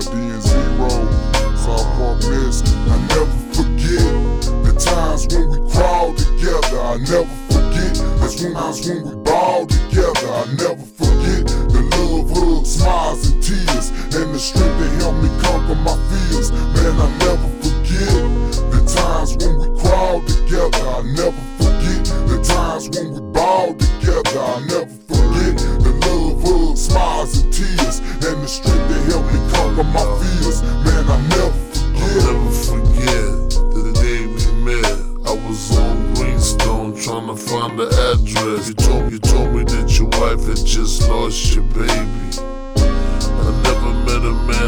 And Zero, South Park Miss. I never forget the times when we crawled together. I never forget the times when we balled together. I never forget the love, hugs, smiles, and tears, and the strength that helped me conquer my fears. Man, I never forget the times when we crawled together. I never forget the times when we balled together. I never forget the love, hugs, smiles,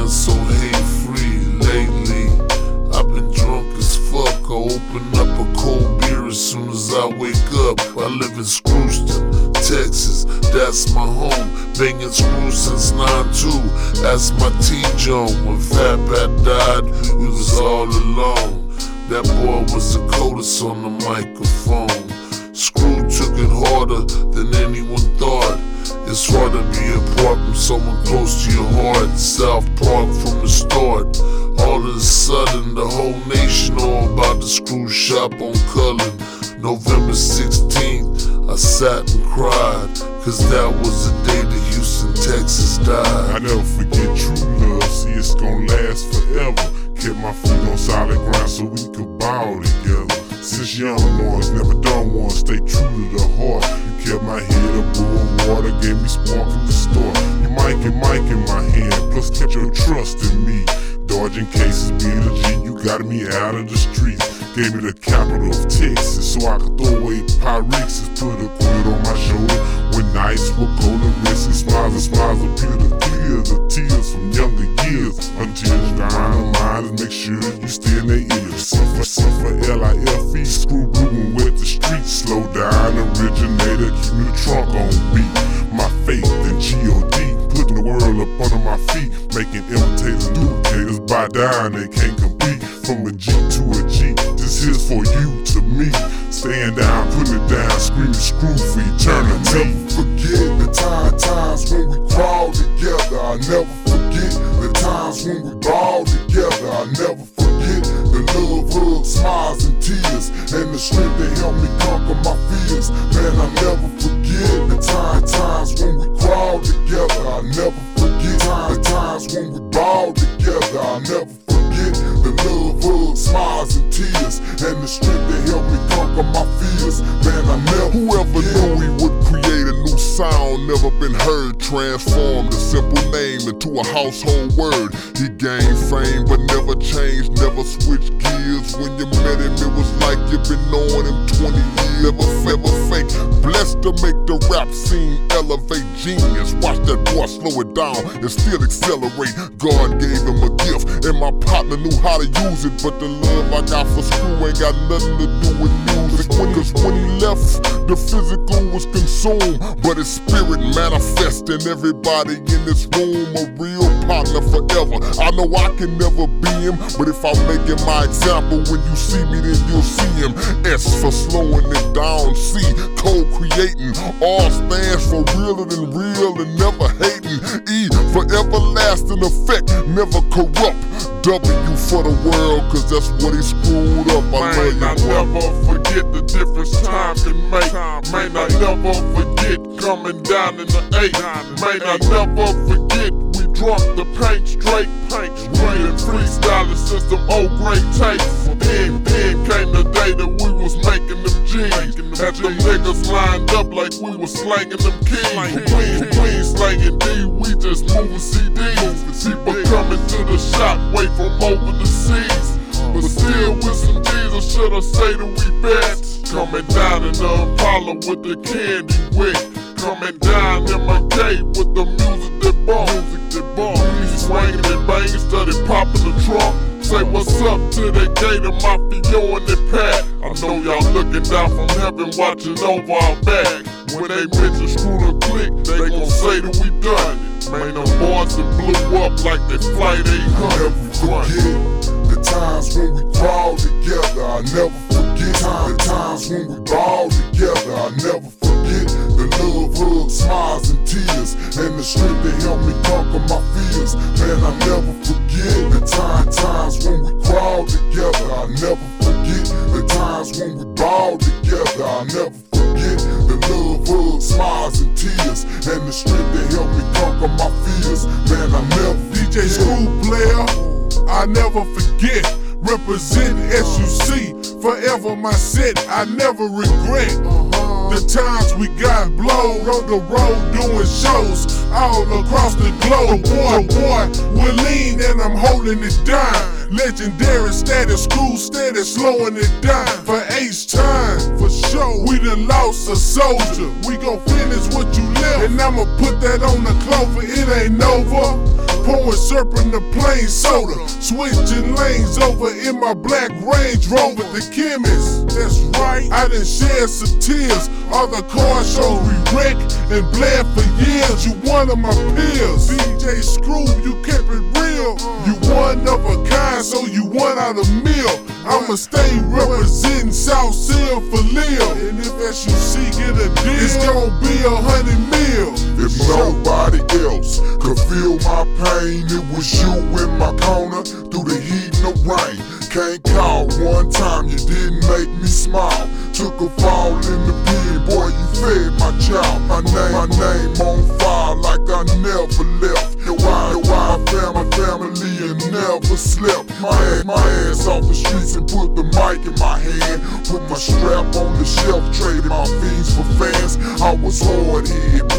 man so hate free lately. I've been drunk as fuck. I open up a cold beer as soon as I wake up. I live in Screwston, Texas. That's my home. Banging screws since 9-2. That's my T-Jone. When Fat Pat died, we was all alone. That boy was the coldest on the microphone. Screw took it harder than anyone thought. It's hard to be apart from someone close to your heart. South Park from the start. All of a sudden, the whole nation all about the screw shop on Cullen. November 16th, I sat and cried. Cause that was the day that Houston, Texas died. I never forget true love, see it's gonna last forever. Kept my feet on solid ground so we could ball together. Since young ones, never done one, stay true to the heart. You kept my gave me spark in the store. You mic and mic in my hand, plus kept your trust in me. Dodging cases, being a G, you got me out of the streets. Gave me the capital of Texas so I could throw away Pyrex and put a quid on my shoulder. When nights were cold and risky, smiles and smiles appear to clear the tears from younger years. Until you the mind and make sure you stay in their ears. Suffer, suffer, L-I-F-E, screw blue with the streets. Slow down, originator, keep me the trunk on beat. My feet. Making imitators, duplicators buy down, they can't compete. From a G to a G, this is for you to me. Staying down, putting it down, screaming screw for eternity. Never forget the time, times when we crawled together. I never forget the times when we balled together. I never forget the love, hugs, smiles, and tears, and the strength that helped me conquer my fears. Man, I never forget the time, times when we crawled together. I never forget the times when we balled together. I'll never forget the love, hugs, smiles, and tears, and the strength that helped me conquer my fears. Man, I never Whoever knew he would create a sound, never been heard, transformed a simple name into a household word. He gained fame, but never changed, never switched gears. When you met him, it was like you've been knowing him 20 years. Never, never fake. Blessed to make the rap scene elevate genius. Watch that boy slow it down and still accelerate. God gave him a gift, and my partner knew how to use it. But the love I got for Screw ain't got nothing to do with music. Cause when he left, the physical was consumed, but his spirit manifesting. Everybody in this room a real partner forever. I know I can never be him, but if I'm making my example, when you see me, then you'll see him. S for slowing it down, C co-creating. R stands for realer than real and never hating. E for everlasting effect, never corrupt. W for the world, cause that's what he screwed up. I Man, I love you, bro. never forget the difference time can make. Man, I never forget coming down in the eight. Man, I never forget we drunk the paint straight. Paint straight and freestyling since them old great tapes. Then, then came the day that we was making them G's. Had them niggas lined up like we was slanging them keys. We ain't slanging D, we just moving CDs. People coming to the shop, way from over the seas. But still with some G's, or should I say that we bad? Coming down in the Impala with the candy wick. and down in my cave with the music that bomb. Music that bomb. We swinging and banging, steady popping the trunk. Say what's up to the gator, mafia and the pack. I know y'all looking down from heaven, watching over our back. When they mention screw the click, they gon' say that we done it. Man, them boys that blew up like they flight 800. Never forget the times when we crawled together. I never forget the times when we balled together. I never full of hugs, smiles, and tears. And the strength that helped me conquer my fears. Man, I never forget the time times when we crawled together. I never forget the times when we bowed together. I never forget the love, hugs, smiles, and tears. And the strength that helped me conquer my fears. Man, I never DJ forget. School Player, I never forget. Represent SUC forever my set, I never regret. The times we got blown on the road doing shows all across the globe. Boy, boy, we're lean and I'm holding it down. Legendary status, school status, slowing it down for H time. For sure, we done lost a soldier. We gon' finish what you left, and I'ma put that on the clover. It ain't over. Pouring syrup in the plain soda. Switching lanes over in my black Range Rover, the chemist. That's right, I done shed some tears. All the car shows we wrecked and bled for years. You one of my peers. DJ Screw, you kept it real. You one of a kind, so you one out of meal. I'ma stay representing South Seal for Lil. And if SUC get a deal, it's gonna be a hundred mil. If nobody else could feel my pain, it was you in my corner through the heat and the rain. Can't call one time, you didn't make me smile. Took a fall in the pen, boy, you fed my child. My name, my name on fire like I never left. Yo, I, yo, I family and never slept. My my ass off the streets and put the mic in my hand. Put my strap on the shelf, trading my fans. Was hard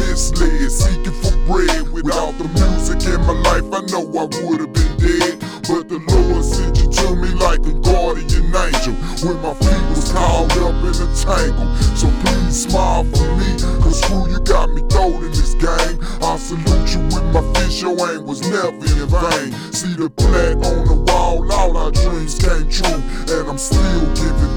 misled, seeking for bread. Without the music in my life, I know I would have been dead. But the Lord sent you to me like a guardian angel. When my feet was caught up in a tangle. So please smile for me, cause screw you got me throwed in this game. I salute you with my fist, your aim was never in vain. See the plaque on the wall, all our dreams came true. And I'm still giving